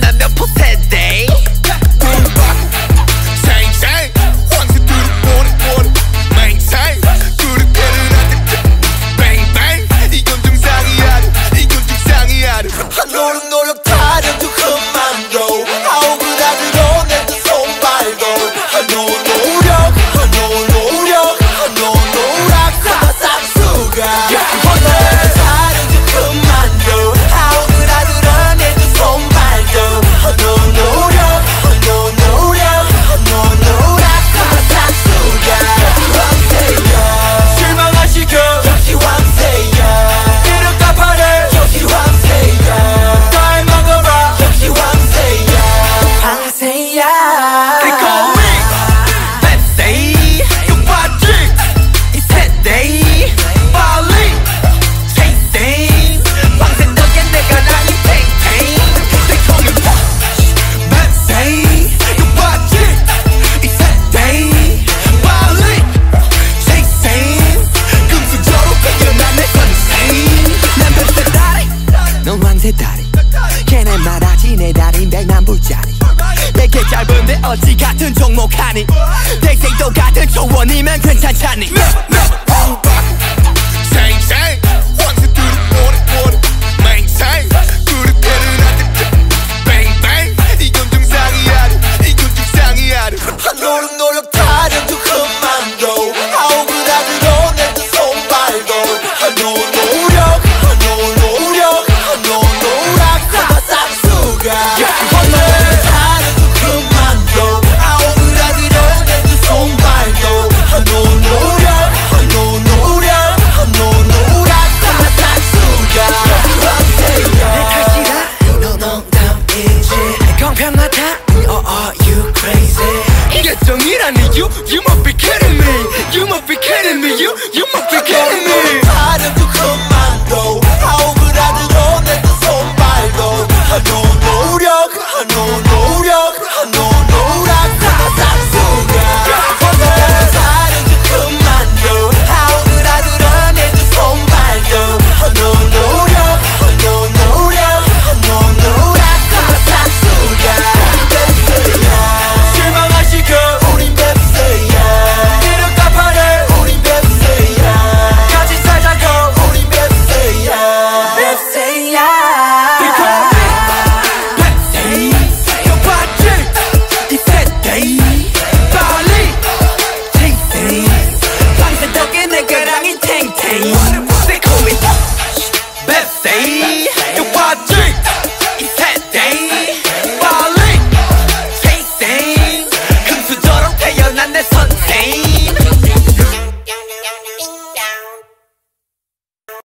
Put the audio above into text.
만나면 포세대. 닭다리. 걔네 말하지 내 달인 백남불짜리. 내게 짧은데 어찌 같은 종목하니? 대생 똑같은 조원이면 괜찮잖니? no, no. under you. You must be kidding me. You must be kidding me. You you must be kidding me.